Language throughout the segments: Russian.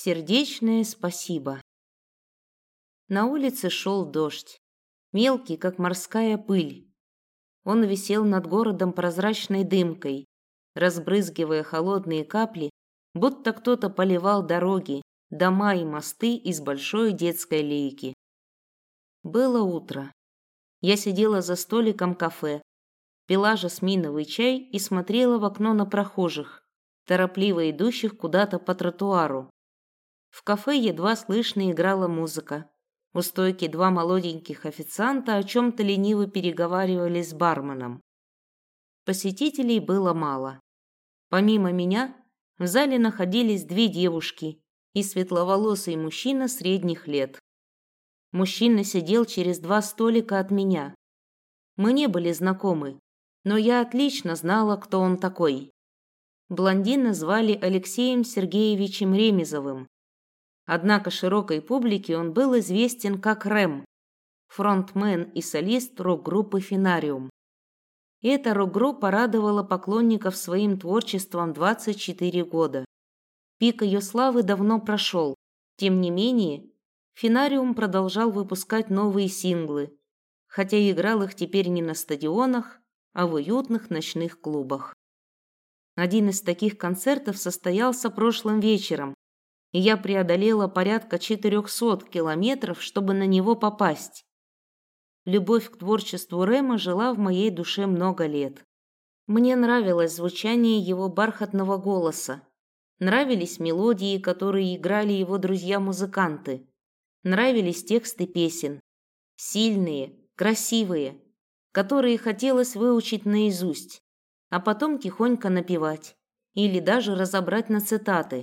Сердечное спасибо. На улице шел дождь, мелкий, как морская пыль. Он висел над городом прозрачной дымкой, разбрызгивая холодные капли, будто кто-то поливал дороги, дома и мосты из большой детской лейки. Было утро. Я сидела за столиком кафе, пила жасминовый чай и смотрела в окно на прохожих, торопливо идущих куда-то по тротуару. В кафе едва слышно играла музыка. У стойки два молоденьких официанта о чем-то лениво переговаривались с барменом. Посетителей было мало. Помимо меня, в зале находились две девушки и светловолосый мужчина средних лет. Мужчина сидел через два столика от меня. Мы не были знакомы, но я отлично знала, кто он такой. Блондина звали Алексеем Сергеевичем Ремезовым. Однако широкой публике он был известен как Рэм, фронтмен и солист рок-группы «Финариум». Эта рок-группа радовала поклонников своим творчеством 24 года. Пик ее славы давно прошел. Тем не менее, «Финариум» продолжал выпускать новые синглы, хотя играл их теперь не на стадионах, а в уютных ночных клубах. Один из таких концертов состоялся прошлым вечером, и я преодолела порядка 400 километров, чтобы на него попасть. Любовь к творчеству Рэма жила в моей душе много лет. Мне нравилось звучание его бархатного голоса. Нравились мелодии, которые играли его друзья-музыканты. Нравились тексты песен. Сильные, красивые, которые хотелось выучить наизусть, а потом тихонько напевать или даже разобрать на цитаты.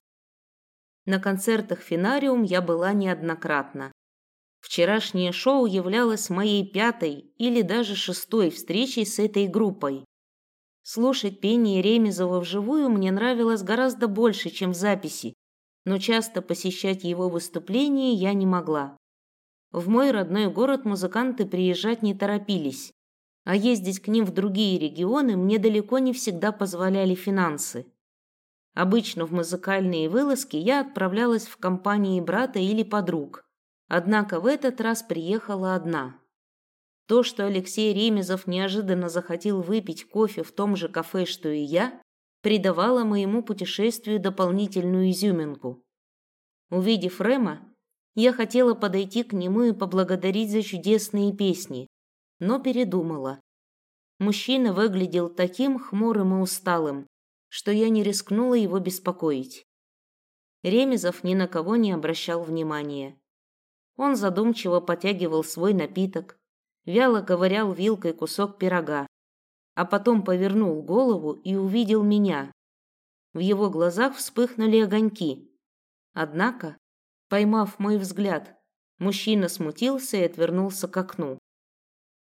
На концертах «Финариум» я была неоднократно. Вчерашнее шоу являлось моей пятой или даже шестой встречей с этой группой. Слушать пение Ремезова вживую мне нравилось гораздо больше, чем в записи, но часто посещать его выступления я не могла. В мой родной город музыканты приезжать не торопились, а ездить к ним в другие регионы мне далеко не всегда позволяли финансы. Обычно в музыкальные вылазки я отправлялась в компании брата или подруг. Однако в этот раз приехала одна. То, что Алексей Ремезов неожиданно захотел выпить кофе в том же кафе, что и я, придавало моему путешествию дополнительную изюминку. Увидев Рема, я хотела подойти к нему и поблагодарить за чудесные песни, но передумала. Мужчина выглядел таким хмурым и усталым, что я не рискнула его беспокоить. Ремезов ни на кого не обращал внимания. Он задумчиво потягивал свой напиток, вяло ковырял вилкой кусок пирога, а потом повернул голову и увидел меня. В его глазах вспыхнули огоньки. Однако, поймав мой взгляд, мужчина смутился и отвернулся к окну.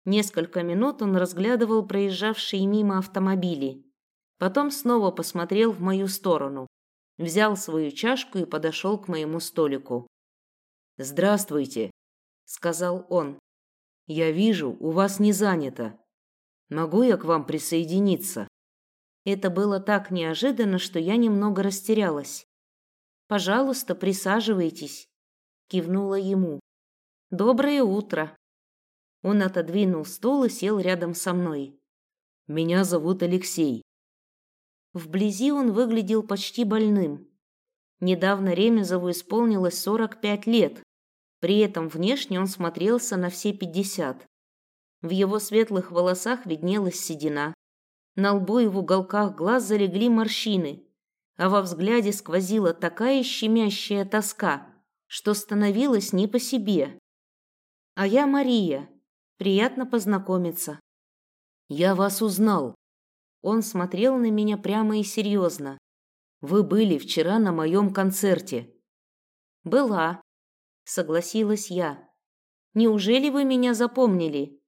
Несколько минут он разглядывал проезжавшие мимо автомобили. Потом снова посмотрел в мою сторону, взял свою чашку и подошел к моему столику. «Здравствуйте», — сказал он. «Я вижу, у вас не занято. Могу я к вам присоединиться?» Это было так неожиданно, что я немного растерялась. «Пожалуйста, присаживайтесь», — кивнула ему. «Доброе утро». Он отодвинул стул и сел рядом со мной. «Меня зовут Алексей. Вблизи он выглядел почти больным. Недавно Ремезову исполнилось 45 лет. При этом внешне он смотрелся на все 50. В его светлых волосах виднелась седина. На лбу и в уголках глаз залегли морщины, а во взгляде сквозила такая щемящая тоска, что становилось не по себе. «А я Мария. Приятно познакомиться». «Я вас узнал», он смотрел на меня прямо и серьезно. «Вы были вчера на моем концерте». «Была», — согласилась я. «Неужели вы меня запомнили?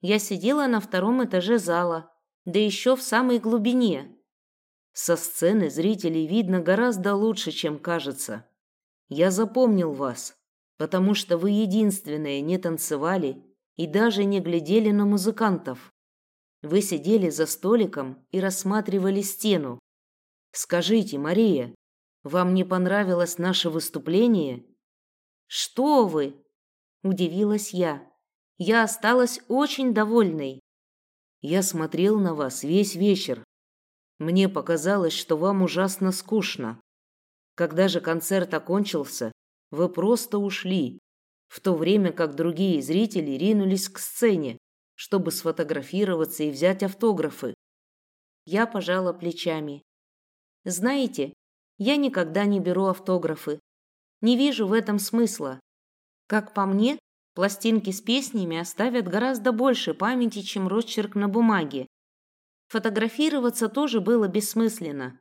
Я сидела на втором этаже зала, да еще в самой глубине». Со сцены зрителей видно гораздо лучше, чем кажется. Я запомнил вас, потому что вы единственные не танцевали и даже не глядели на музыкантов. Вы сидели за столиком и рассматривали стену. Скажите, Мария, Вам не понравилось наше выступление? Что вы? Удивилась я. Я осталась очень довольной. Я смотрел на вас весь вечер. Мне показалось, что вам ужасно скучно. Когда же концерт окончился, вы просто ушли, в то время как другие зрители ринулись к сцене, чтобы сфотографироваться и взять автографы. Я пожала плечами. Знаете, я никогда не беру автографы. Не вижу в этом смысла. Как по мне, пластинки с песнями оставят гораздо больше памяти, чем росчерк на бумаге. Фотографироваться тоже было бессмысленно.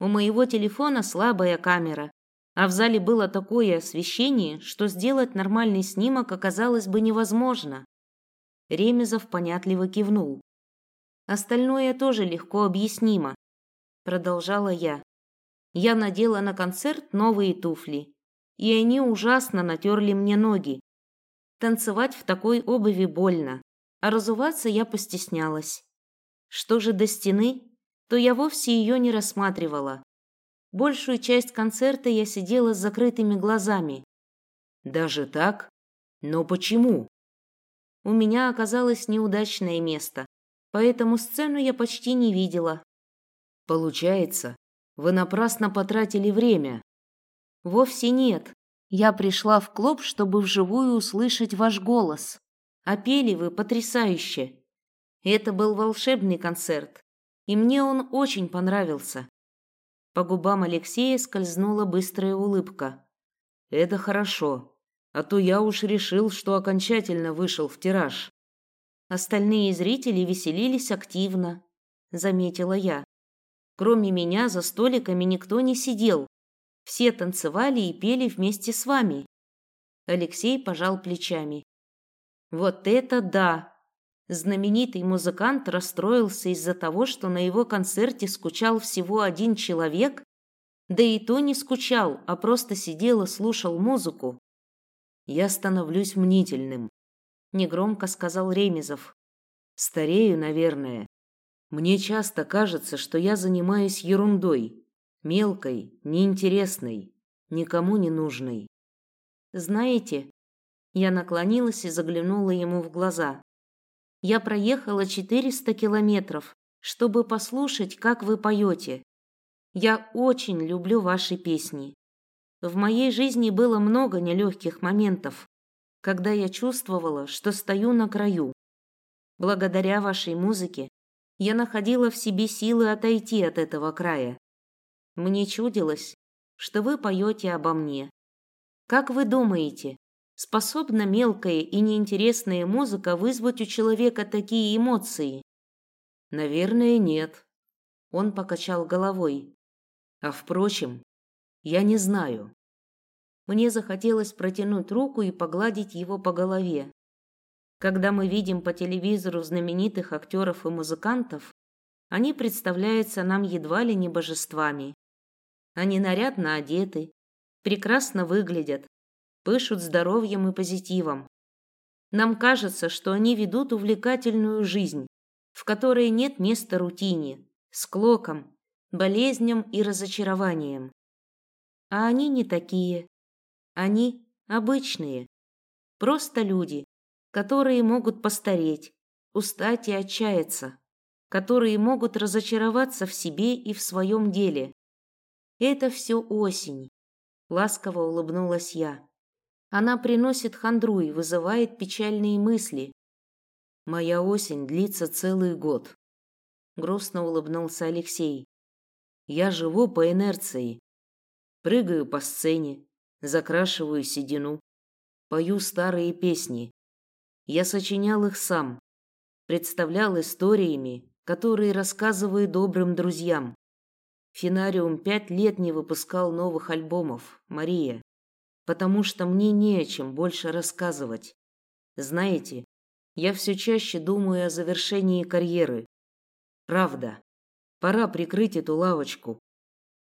У моего телефона слабая камера, а в зале было такое освещение, что сделать нормальный снимок оказалось бы невозможно. Ремезов понятливо кивнул. Остальное тоже легко объяснимо, продолжала я. Я надела на концерт новые туфли, и они ужасно натерли мне ноги. Танцевать в такой обуви больно, а разуваться я постеснялась. Что же до стены, то я вовсе ее не рассматривала. Большую часть концерта я сидела с закрытыми глазами. Даже так? Но почему? У меня оказалось неудачное место, поэтому сцену я почти не видела. Получается, вы напрасно потратили время. Вовсе нет. Я пришла в клуб, чтобы вживую услышать ваш голос. А пели вы потрясающе. Это был волшебный концерт, и мне он очень понравился. По губам Алексея скользнула быстрая улыбка. Это хорошо, а то я уж решил, что окончательно вышел в тираж. Остальные зрители веселились активно, заметила я. Кроме меня за столиками никто не сидел. Все танцевали и пели вместе с вами. Алексей пожал плечами. Вот это да, Знаменитый музыкант расстроился из-за того, что на его концерте скучал всего один человек, да и то не скучал, а просто сидел и слушал музыку. «Я становлюсь мнительным», – негромко сказал Ремезов. «Старею, наверное. Мне часто кажется, что я занимаюсь ерундой, мелкой, неинтересной, никому не нужной». «Знаете...» Я наклонилась и заглянула ему в глаза. Я проехала 400 километров, чтобы послушать, как вы поете. Я очень люблю ваши песни. В моей жизни было много нелегких моментов, когда я чувствовала, что стою на краю. Благодаря вашей музыке я находила в себе силы отойти от этого края. Мне чудилось, что вы поете обо мне. Как вы думаете, Способна мелкая и неинтересная музыка вызвать у человека такие эмоции? Наверное, нет. Он покачал головой. А впрочем, я не знаю. Мне захотелось протянуть руку и погладить его по голове. Когда мы видим по телевизору знаменитых актеров и музыкантов, они представляются нам едва ли не божествами. Они нарядно одеты, прекрасно выглядят, пышут здоровьем и позитивом. Нам кажется, что они ведут увлекательную жизнь, в которой нет места рутине, склокам, болезням и разочарованиям. А они не такие. Они обычные, просто люди, которые могут постареть, устать и отчаяться, которые могут разочароваться в себе и в своем деле. Это все осень, ласково улыбнулась я. Она приносит хандру и вызывает печальные мысли. Моя осень длится целый год. Грустно улыбнулся Алексей. Я живу по инерции. Прыгаю по сцене, закрашиваю седину, пою старые песни. Я сочинял их сам, представлял историями, которые рассказываю добрым друзьям. Финариум пять лет не выпускал новых альбомов, Мария потому что мне не о чем больше рассказывать. Знаете, я все чаще думаю о завершении карьеры. Правда, пора прикрыть эту лавочку.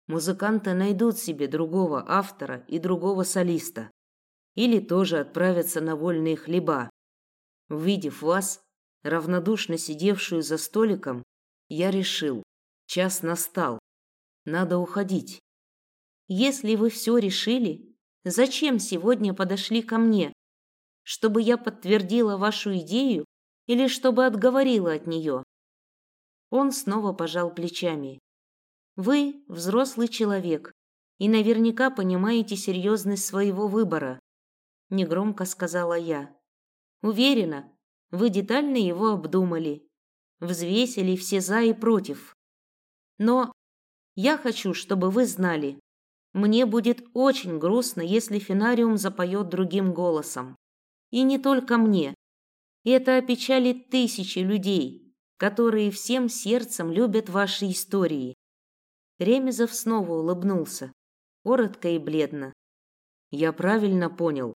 Музыканты найдут себе другого автора и другого солиста. Или тоже отправятся на вольные хлеба. Увидев вас, равнодушно сидевшую за столиком, я решил, час настал. Надо уходить. Если вы все решили, зачем сегодня подошли ко мне? Чтобы я подтвердила вашу идею или чтобы отговорила от нее?» Он снова пожал плечами. «Вы взрослый человек и наверняка понимаете серьезность своего выбора», негромко сказала я. «Уверена, вы детально его обдумали, взвесили все «за» и «против». Но я хочу, чтобы вы знали, мне будет очень грустно, если Финариум запоет другим голосом. И не только мне. Это опечалит тысячи людей, которые всем сердцем любят ваши истории. Ремезов снова улыбнулся, коротко и бледно. Я правильно понял.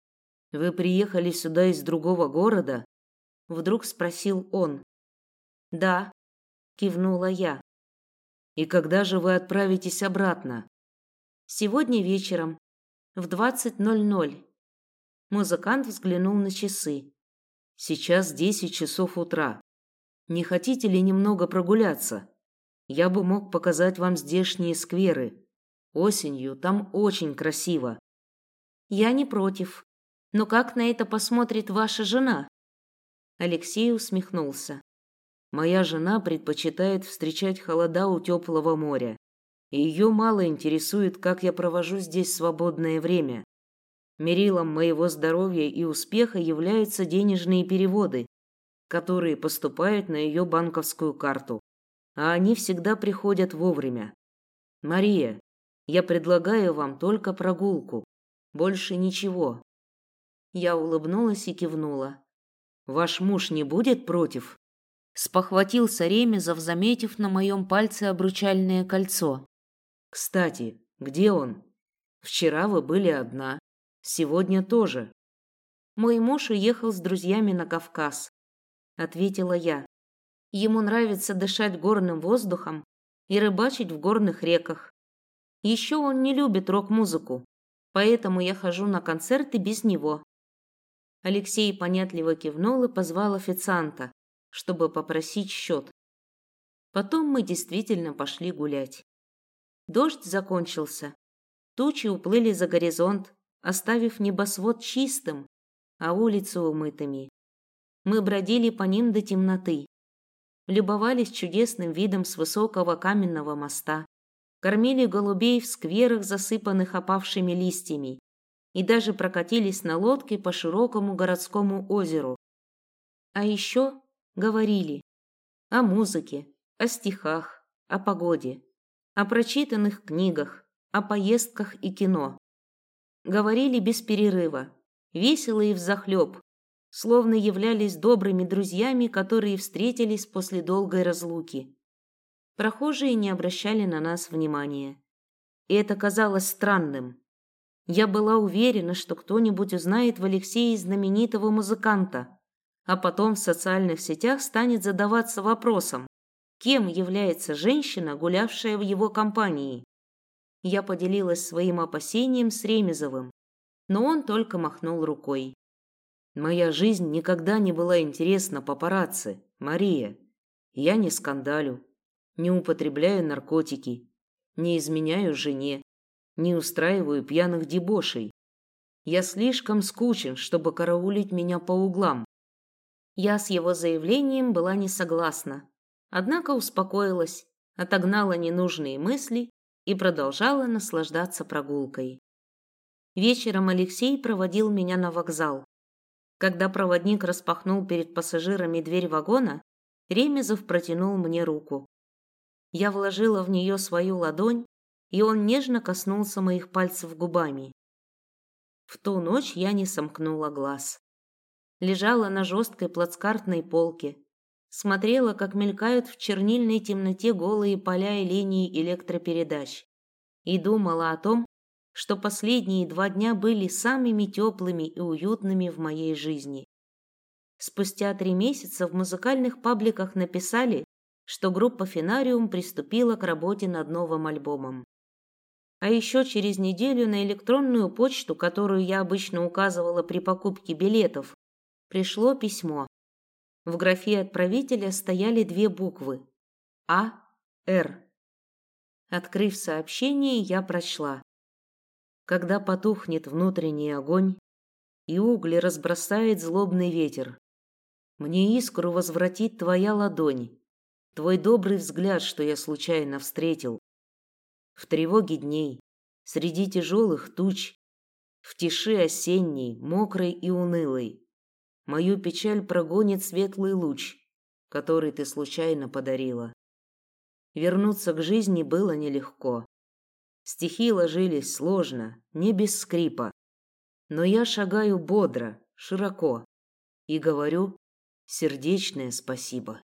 Вы приехали сюда из другого города? Вдруг спросил он. Да, кивнула я. И когда же вы отправитесь обратно? Сегодня вечером в 20:00. Музыкант взглянул на часы. Сейчас десять часов утра. Не хотите ли немного прогуляться? Я бы мог показать вам здешние скверы. Осенью там очень красиво. Я не против. Но как на это посмотрит ваша жена? Алексей усмехнулся. Моя жена предпочитает встречать холода у теплого моря. И ее мало интересует, как я провожу здесь свободное время. Мерилом моего здоровья и успеха являются денежные переводы, которые поступают на ее банковскую карту. А они всегда приходят вовремя. Мария, я предлагаю вам только прогулку. Больше ничего. Я улыбнулась и кивнула. Ваш муж не будет против? Спохватился Ремезов, заметив на моем пальце обручальное кольцо. Кстати, где он? Вчера вы были одна. Сегодня тоже. Мой муж уехал с друзьями на Кавказ, ответила я. Ему нравится дышать горным воздухом и рыбачить в горных реках. Еще он не любит рок-музыку, поэтому я хожу на концерты без него. Алексей понятливо кивнул и позвал официанта, чтобы попросить счет. Потом мы действительно пошли гулять. Дождь закончился. Тучи уплыли за горизонт, оставив небосвод чистым, а улицы умытыми. Мы бродили по ним до темноты, любовались чудесным видом с высокого каменного моста, кормили голубей в скверах, засыпанных опавшими листьями, и даже прокатились на лодке по широкому городскому озеру. А еще говорили о музыке, о стихах, о погоде, о прочитанных книгах, о поездках и кино. Говорили без перерыва, весело и взахлеб, словно являлись добрыми друзьями, которые встретились после долгой разлуки. Прохожие не обращали на нас внимания. И это казалось странным. Я была уверена, что кто-нибудь узнает в Алексее знаменитого музыканта, а потом в социальных сетях станет задаваться вопросом, кем является женщина, гулявшая в его компании. Я поделилась своим опасением с Ремезовым, но он только махнул рукой. Моя жизнь никогда не была интересна папарацци, Мария. Я не скандалю, не употребляю наркотики, не изменяю жене, не устраиваю пьяных дебошей. Я слишком скучен, чтобы караулить меня по углам. Я с его заявлением была не согласна, однако успокоилась, отогнала ненужные мысли и продолжала наслаждаться прогулкой. Вечером Алексей проводил меня на вокзал. Когда проводник распахнул перед пассажирами дверь вагона, Ремезов протянул мне руку. Я вложила в нее свою ладонь, и он нежно коснулся моих пальцев губами. В ту ночь я не сомкнула глаз. Лежала на жесткой плацкартной полке, смотрела, как мелькают в чернильной темноте голые поля и линии электропередач, и думала о том, что последние два дня были самыми теплыми и уютными в моей жизни. Спустя три месяца в музыкальных пабликах написали, что группа «Финариум» приступила к работе над новым альбомом. А еще через неделю на электронную почту, которую я обычно указывала при покупке билетов, пришло письмо. В графе отправителя стояли две буквы А, Р. Открыв сообщение, я прочла. Когда потухнет внутренний огонь, и угли разбросает злобный ветер. Мне искру возвратит твоя ладонь, твой добрый взгляд, что я случайно встретил. В тревоге дней, среди тяжелых туч, в тиши осенней, мокрой и унылой, мою печаль прогонит светлый луч, который ты случайно подарила. Вернуться к жизни было нелегко. Стихи ложились сложно, не без скрипа. Но я шагаю бодро, широко и говорю сердечное спасибо.